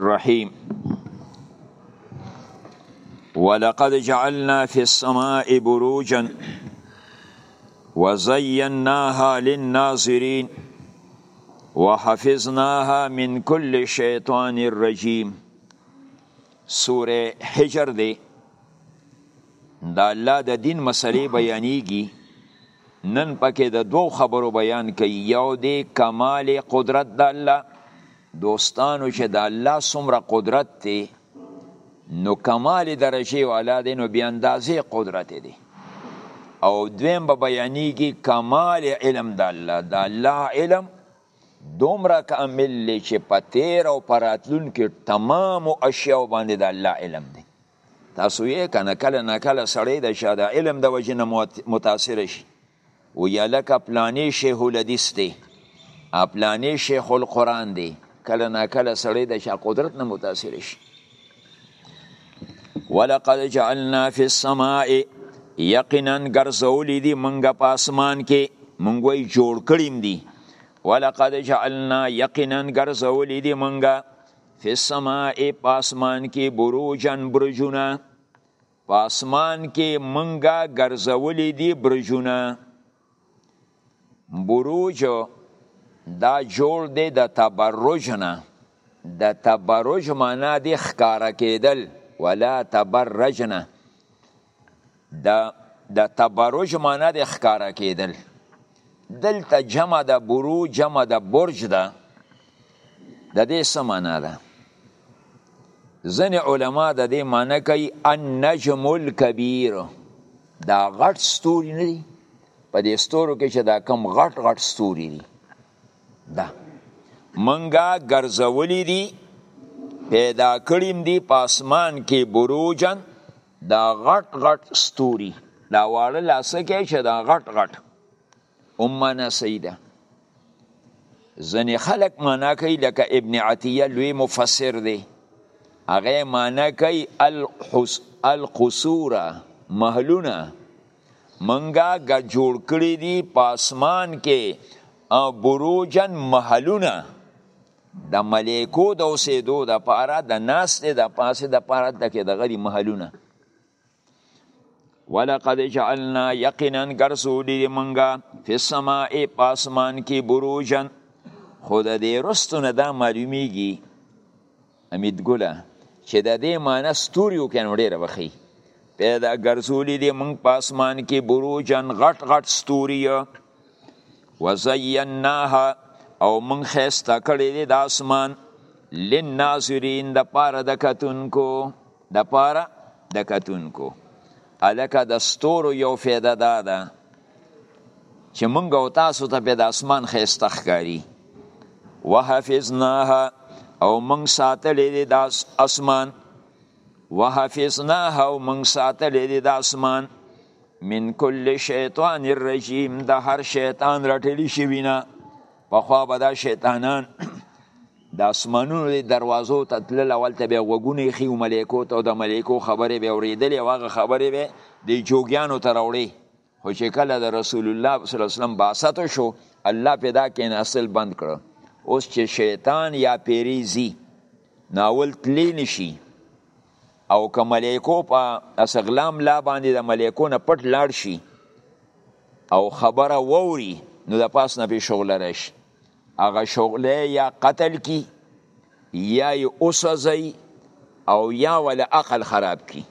الرحيم ولقد جعلنا في السماء بروجا وزيناها للناظرين وحفظناها من كل شيطان الرجيم سوره حجر دی دا الله د دین مسلې بیانېږي نن پکې د دوو خبرو بیان کوي یو دی کمال قدرت د الله دوستانو چې د الله څومره قدرت دی نو کمال درجه والا دی نو بیا اندازې قدرت دی او دویم به بیانیږي کمال علم د الله د الله علم دومره کامل دی چې په تیر او پراتلون کې تمام اشیاء باندې د الله علم دی تاسو یې کنه کله نه کله سړی د چا د علم د وجې نه متاثر شي و یا لکه پلانې شیخ الحدیث دی پلانې شیخ القرآن دی کله نه کله سړی د چا قدرت نه متاثر شي ولقد جعلنا فی السماء یقینا ګرځولي دي منګه په اسمان کې منګ وی جوړ کړیم دي ولقد جعلنا یقینا ګرځولي دي منګه فی السماء پاسمان کې بروجن برجونه پاسمان کې منګه ګرځولې دي برجونه بروج دا جوړ دی د تبرج نه د تبرج معنا دی ښکارا کېدل ولا تبرجنه د د تبرج معنی د ښکارا کېدل دلته جمع د برو جمع د برج ده د دې څه معنا ده ځینې علما د دې معنا کوي النجم الکبیر دا غټ ستوري نه دي په دې ستورو کې چې دا کم غټ غټ ستوري دي دا منګه ګرځولې دي پیدا کړیم دي په اسمان کې بروجن دا غټ غټ ستوري دا واړه لاسکه چې دا غټ غټ هم معنا صحیح ده ځنې خلک معنا کوي لکه ابن عطیه لوی مفسر دی هغه معنا کوي الحس القصور محلونه منګه ګ جوړ کړی دی په اسمان کې بروجن محلونه د ملائکو د اوسېدو د پاره د ناستې د پاسې د پاره د کې د غری محلونه ولقد جعلنا یقینا ګرځولي منګه فی السماء پاسمان کې بروجن خود دې رستونه دا معلومیږي امید ګله چې د دې معنی ستوریو کې نو ډېره وخی پیدا ګرځولي دې منګ پاسمان کې بروجن غټ غټ ستوري وزیناها او مونږ خسته کړی دی د اسمان للناظرین د پاره د کتونکو د پاره د کتونکو الکه د ستورو یو فایده دا ده چې مونږ او تاسو ته په د اسمان خسته ښکاری وحفظناها او مونږ ساتلې دی د اسمان وحفظناها او مونږ ساتلې دی د اسمان من کل شیطان الرجیم د هر شیطان رټلی شوی نه پخوا به دا شیطانان د اسمانونو د دروازو ته تلل اول ته به غوګونه خي او ملائکو ته د ملائکو خبرې به اوریدلې او هغه خبرې به د جوګیانو ته راوړي خو چې کله د رسول الله صلی الله علیه وسلم باسط شو الله پیدا کین اصل بند کړ اوس چې شیطان یا پیریزی ناول تلی نشي او که ملائکو په اسغلام لا باندې د ملائکو نه پټ لاړ شي او خبره ووري نو د پاس نه به شغله راشي هغه شغله یا قتل کی یا یې وسوځي او یا ول عقل خراب کی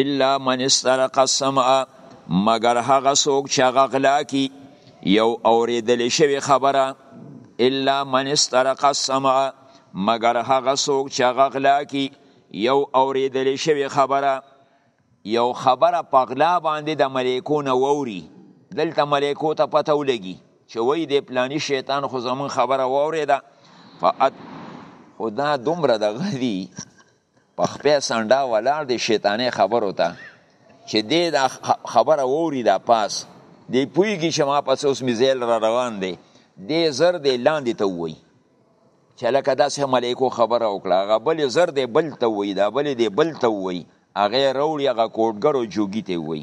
الا من استرق السمع مگر هغه څوک چې هغه غلا کی یو اوریدل شوی خبره الا من استرق السمع مگر هغه څوک چې هغه غلا کی یو اوریدل شوی خبره یو خبره په غلا باندې د ملائکو نه ووري دلته ملائکو ته پته ولګي چې وای د پلانی شیطان خو زمون خبره ووري ده فات خدا دومره د غدي په خپې سنډا ولاړ دی شیطانې خبرو ته چې دې دا خبره ووري دا پاس دی پویږي چې ما پس اوس میزیل را روان دی دې زر دی لاندې ته ووي چې لکه داسې ملایکو خبره وکړه هغه بل زر دی بل ته ووي دا بل دی بل ته ووي هغه روړي هغه کوټګرو جوګي ته ووي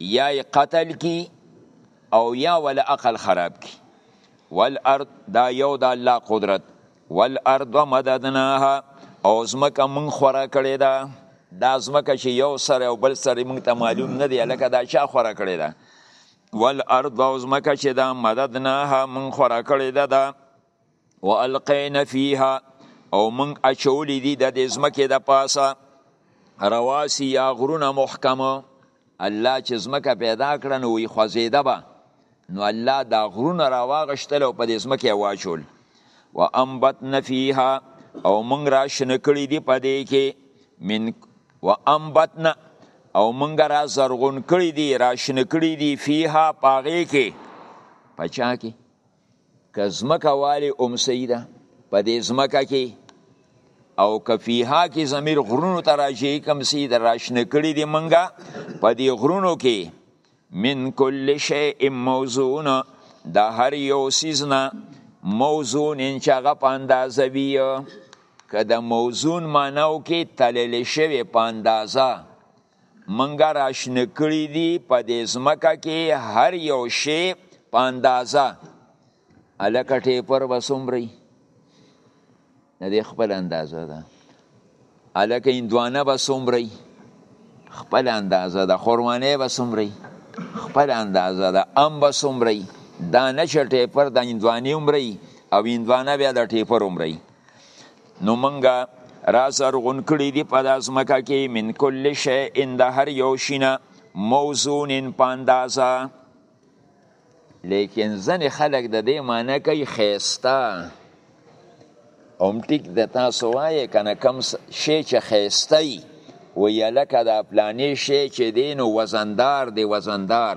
یا قتل کی او یا ول عقل خراب کی والارض دا یو د الله قدرت والارض مددناها او زمکه مون خورا کړی دا دا زمکه چې یو سره او بل سره مونږ ته معلوم نه دی لکه دا چا خورا کړی دا والارض او زمکه چې دا مددناها مون خورا کړی دا, دا والقین فیها او من اچولی دی د دې زمکه د پاسه رواسی یا غرونه محکمه الله چې زمکه پیدا کړه نو وی خوځیده به نو الله دا غرونه راواغشتل او په دې زمکه واچول و انبتن فیها او من را شنه کړی دی په دې کې من و انبتن او من را زرغون کړی دی را شنه کړی دی فیها پاغه کې پچا کې که زمکه والی امسی ده په دې زمکه کې او کفیها کې زمیر غرونو ته راجعی کم سی د راشنه کړي دی منګه په دې غرونو کې من کل شیء موزون د هر یو سیزنه موزون ان چې هغه په اندازه وي که د موزون معناو کې تللی شوی په اندازه مونږ راشنه کړی دی په دې ځمکه کې هر یو شی په اندازه الکه ټیپر به څومره وي د دې خپل اندازه ده الکه هندوانه به څومره وي خپل اندازه ده خورمانه به څومره وي خپل اندازه ده ام به څومره وي دا نه چې ټیپر د هندوانې عمره او هندوانه بیا د ټیپر عمره نو منګه را زرغون کړی دی په داسمکه کې من کل شی ان د هر یو شینه موزون ان پاندازه لیکن ځنې خلک د دې معنی کوي خیسته هم ټیک د تاسو وایې کنه کم شی چې خیسته وي وی لکه دا پلانې شی چې دی نو وزندار دی وزندار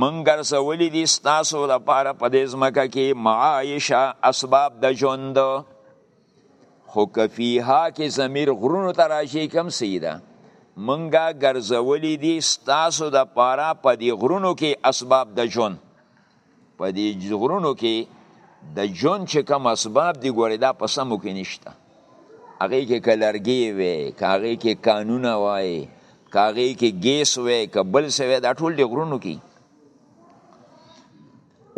من ګرځولي دي ستاسو لپاره په دې ځمکه کې معایشه اسباب د ژوند خو که فیها کې ضمیر غرونو ته راشي کم سیده منګه ګرځولي دي ستاسو لپاره په دې غرونو کې اسباب د ژوند په دې غرونو کې د جون چې کوم اسباب دی ګورې دا په سمو کې نشته هغې کې که لرګې وې که هغې کې کانونه وای که هغې کې ګیس وې که بل څه وې دا ټول دې غرونو کې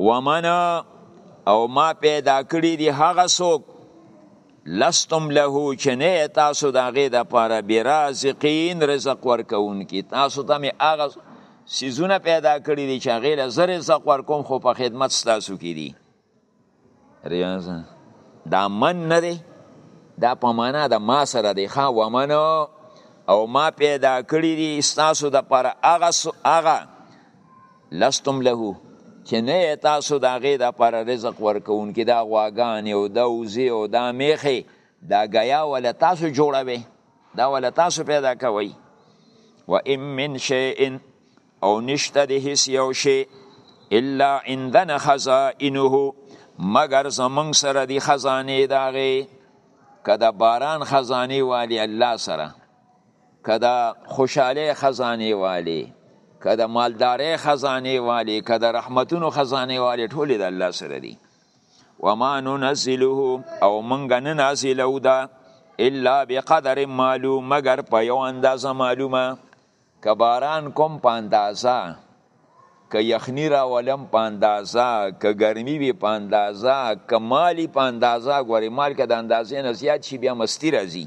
ومن او ما پیدا کړي دي هغه څوک لستم له چې نه تاسو د هغې دپاره برازقین رزق ورکوونکي تاسو ته مې هغه څیزونه پیدا کړي دي چې هغې له زه رزق ورکوم خو په خدمت ستاسو کې دي ریاضه دا من نه دی دا په معنا د ما سره دی ښه ومن او ما پیدا کړي دي ستاسو دپاره هغه هغه لستم له چې نه یې تاسو د هغې دپاره رزق ورکوونکي دا غواګانې او دا وزې او دا میښې دا ګیا وله تاسو جوړوئ دا وله تاسو پیدا کوئ و ان من شیء او نشته د هیڅ یو شی الا عندنا خزائنه مگر زمونږ سره دی خزانې د هغې که د باران خزانې والي الله سره که د خوشحالۍ خزانې والي که د مالدارۍ خزانې والي که د رحمتونو خزانې والي ټولې د الله سره دي وما ننزله او منګه نه نازلو دا الا بقدر معلوم مگر په یو اندازه معلومه که باران کوم په اندازه که یخنی راولم په اندازه که ګرمي وي په اندازه که مالی په اندازه ګورې مال که د اندازې نه زیات شي بیا مستی راځي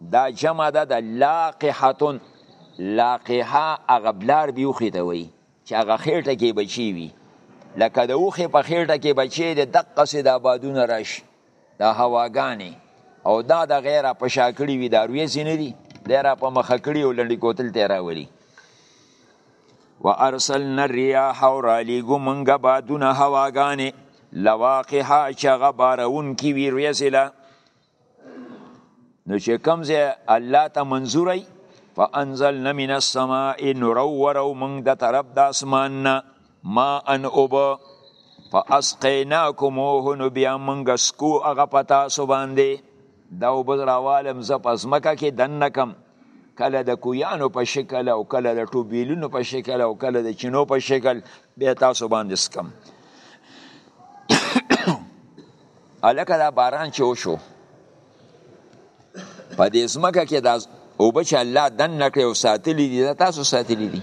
دا جمع ده د لاقحتون لاقحه هغه بلار دی اوخې ته وایي چې هغه خېټه کې بچی وي لکه د اوخې په خېټه کې بچی د دقسې د آبادونه راشي د هواګانې او دا د غیره په شا کړي وي دا رویې ځینې دي دی را په مخه کړي او لنډي کوتل ته راولي و ارسلنا الرياح ورالیګو منګه بادونه هواګانې لواقحه چې هغه بارونکي وي ریځې له نو چې کوم ځای الله ته منظورای فانزلنا من السماء نرورو موږ د طرف د اسمان نه ما ان اوب فاسقیناکموه نو بیا موږ سکو هغه په تاسو باندې دا اوب راوالم زه په ځمکه کې دننه کم کله د کویانو په شکل او کله د ټوبیلونو په شکل او کله د چینو په شکل بیا تاسو باندې سکم الکه دا باران چې وشو په دې ځمکه کې دا اوبه چې الله دننه کړې او ساتلي دي دا تاسو ساتلي دي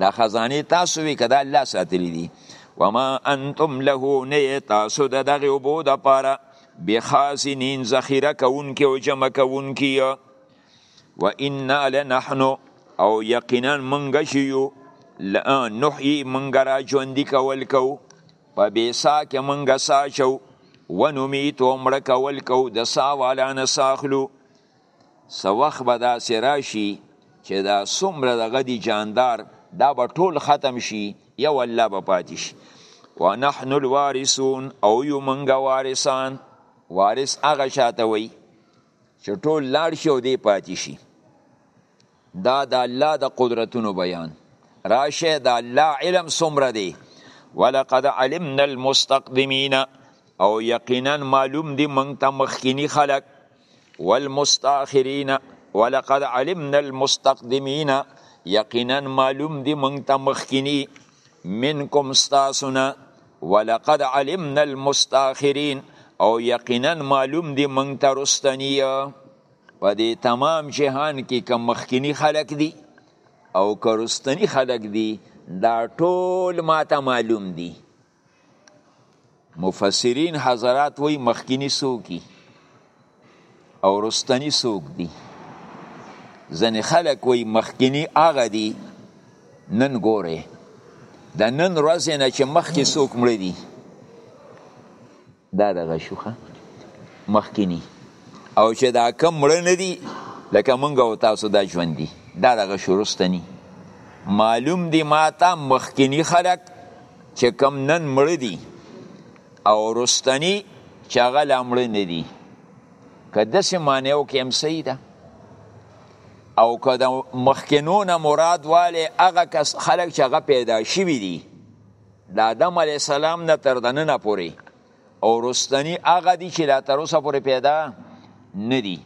دا خزانې تاسو وي که دا الله ساتلي دي وما انتم له نه تاسو د دغې اوبو دپاره بخازنین ذخیره کوونکي او جمع کوونکي و انا لنحن او یقینا منګه شیو نحیی منګه را ژوندي کول کوو په بې سا کې مونږ سا چو ونمیت و مړه کول کو د سا والا نه ساخلو سو وخت به داسې راشي چې دا څومره دغه دي جاندار دا به ټول ختم شي یو الله به پاتې شي ونحن الوارثون او یو مونږ وارثان وارث هغه چاته وایي چې ټول لاړ شي او دی پاتې شي دا د الله د قدرتونو بیان راشه د الله علم څومره دی ولقد علمنا المستقدمین او یقینا معلوم دی مونږ ته مخکینی خلق والمستاخرین ولقد علمنا المستقدمین یقینا معلوم دی مونږ ته مخکینی منکم استاسنا ولقد علمنا المستاخرین او یقینا معلوم دی مونږ ته رستنی په دې تمام جهان کې که مخکینی خلک دي او که رستنی خلک دي دا ټول ماته معلوم دي مفسرین حضرات وی مخکینی سوکی او رستنی سوک دي ځنې خلک وی مخکینی هغه دي نن ګوره د نن ورځې نه چې مخکې څوک مړه دي دا دغه شو ښه مخکینی او چې دا کم مړه نه دي لکه مونږ او تاسو دا ژوند دي دا دغه شو رستنی معلوم دی ما ته مخکینی خلک چې کم نن مړه دي او رستنی چې هغه لا مړه نه دي که داسې معنی وکړي هم صحیح ده او که د مخکینو نه مراد والی هغه کس خلک چې هغه پیدا شوي دي د آدم علی السلام نه تر دننه پورې او رستنی هغه دي چې لا تر اوسه پورې پیدا نه دي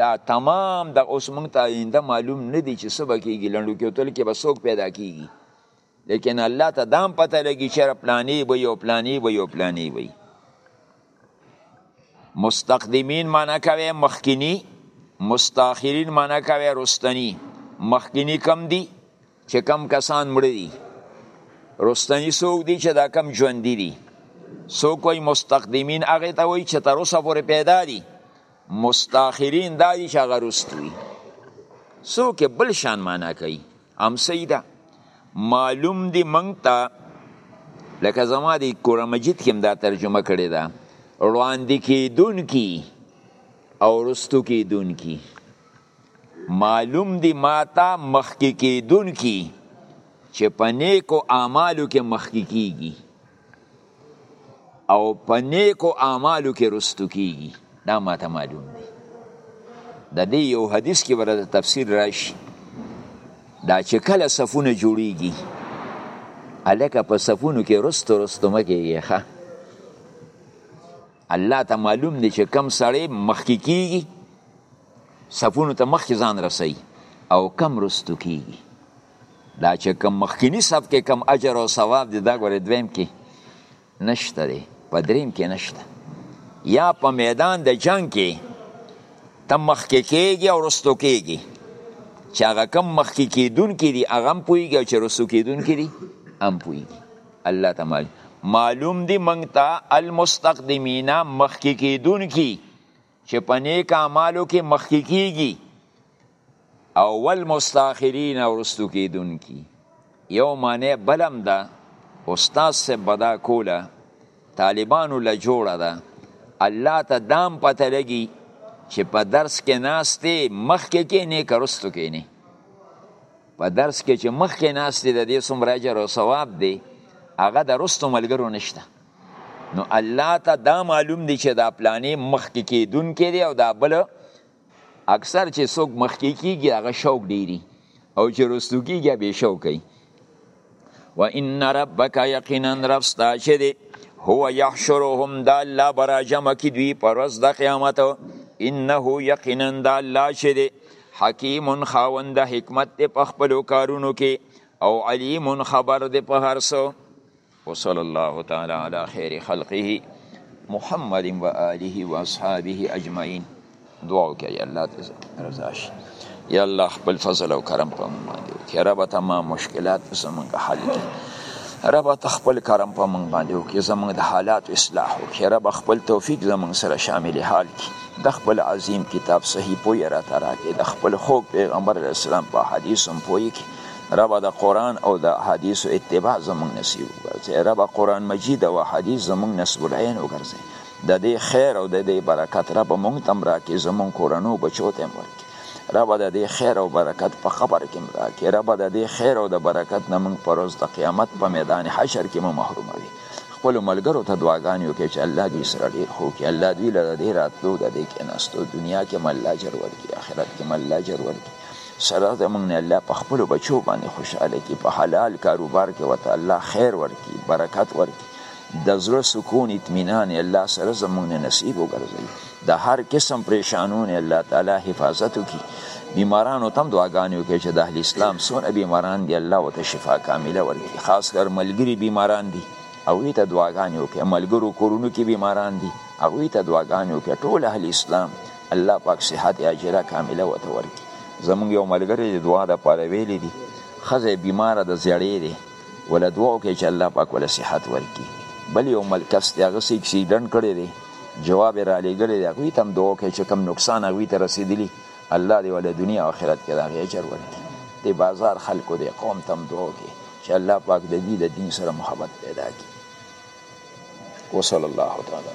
دا تمام د اوس مونږ ته آینده معلوم نه دي چې سبا کېږي لنډو کې تل کې به څوک پیدا کېږي لیکن الله ته دام پته لګي چې پلانې به یو پلانې به یو پلانې وي مستقدمین معنا کوي مخکینی مستاخرین معنا کوي رستنی مخکینی کم دي چې کم کسان مړه دي رستنی څوک دي چې دا کم ژوندي دي څوک وایي مستقدمین هغه ته وایي چې تر اوسه پورې پیدا دي مستاخرین دا دي چې هغه رست وي څوک بل شان معنا کوي هم سیده معلوم دي منګ ته لکه زما د قرآن مجید کې دا ترجمه کړې ده وړاندې کېدونکي او رستو کېدونکي معلوم دي ماته مخکې کېدونکي چې په نیکو اعمالو کې مخکې کیږي او په نیکو اعمالو کې رستو کیږي دا ماته معلوم دي د دې یو حدیث کې ورته تفسیر راشي دا چې کله صفونه جوړیږي الکه په صفونو کې رستو رستو مکیږي ښه الله ته معلوم دی چې کم سړی مخکې کیږي صفونو ته مخکې ځان رسي او کم رستو کیږي دا چې کم مخکینی صف کې کم اجر او ثواب دی دا ګوره دویم کې نشته دی په دریم کې نشته یا په میدان د جنگ کې ته مخکې کیږي او رستو کیږي چې هغه کم مخکې کیدون کې دي هغه هم پوهیږي چې رستو کیدون کې دي هم پوهیږي الله تعالی معلوم دی منګ ته المستقدمینا مخکې کیدون کې کی چې په نیک اعمالو کې مخکې کیږي او ول مستاخرین ورستو کیدونکي یو معنی بلم ده استاد سه بدا کوله طالبانو له جوړه ده الله ته دام پته لګي چې په درس کې ناشته مخکې کې نه کرستو کې نه په درس کې چې مخکې ناشته د دې سم راجر او ثواب دی هغه د رستو ملګرو نشته نو الله ته دا معلوم دی چې دا پلانې مخکې کېدون کې دی او دا بل اکثر چې څوک مخکې کېږي هغه شوق ډېری او چې رستو کېږي به شوق کوي و ان ربک یقینا رب ستا چې دی هو یحشرهم دا الله برا جمع کی دوی پر ورځ د قیامت انه یقینا دا الله چې دی حکیم خاوند حکمت په خپل کارونو کې او علیم خبر دی په هر څه وصلی الله تعالی علی خیر خلقه محمد و آله و اصحابه اجمعین دعا وکړئ الله ته رضا شي یا الله خپل فضل او کرم په موږ باندې وکړي رب ته ما مشکلات زمونږ حل کړي رب ته خپل کرم په موږ باندې وکړي زمونږ د حالات اصلاح وکړي رب خپل توفیق زمونږ سره شامل حال کړي د خپل عظیم کتاب صحیح پوی را تراکې د خپل خوږ پیغمبر اسلام په حدیث هم پوی کړي رب د قرآن او د حدیث اتباع زمونږ نصیب وګرځي رب قرآن مجید او حدیث زمونږ نصب العین وګرځي د دې خیر او د دې برکت رب مونږ تم راکې زمونږ کورنو بچو ته ورکې رب د دې خیر او برکت په خبر کې راکې رب د دې خیر او د برکت نه مونږ پر ورځ د قیامت په میدان حشر کې مو محروم وي خپل ملګرو ته دعاګانې وکړي چې الله دې سره ډیر خو کې الله دې له دې راتلو د دې کې نستو دنیا کې مله اجر ورکړي آخرت کې مله اجر ورکړي سره زمونږ نه الله په خپل بچو باندې خوشاله کی په حلال کاروبار کې وته الله خیر ورکی برکت ورکی د زړه سکون اطمینان الله سره زمونږ نه نصیب وګرځي د هر قسم پریشانونه الله تعالی حفاظت وکي بیمارانو تم دعاګانې وکړي چې د اهل اسلام سونه بیماران دي الله وته شفا کامله ورکړي خاص کر ملګری بیماران دي او وی ته دعاګانې وکړي ملګرو کورونو کې بیماران دي او وی ته دعاګانې وکړي ټول اهل اسلام الله پاک صحت عاجله کامله وته ورکړي زمونږ یو ملګری د دعا د پاره ویلي دي خزه بیمار د زړې دي ول دعا کوي چې الله پاک ول صحت ورکړي بل یو ملکس دی هغه سې اکسیډنټ کړی دی جواب را لېږلی دی هغوی ته هم دعا کوي چې کوم نقصان هغوی ته رسېدلي الله دې وله دنیا او آخرت کې د هغې اجر ورکړي د بازار خلکو دې قوم ته هم دعا کوي چې الله پاک د دوی د دین سره محبت پیدا کړي وصلی الله تعالی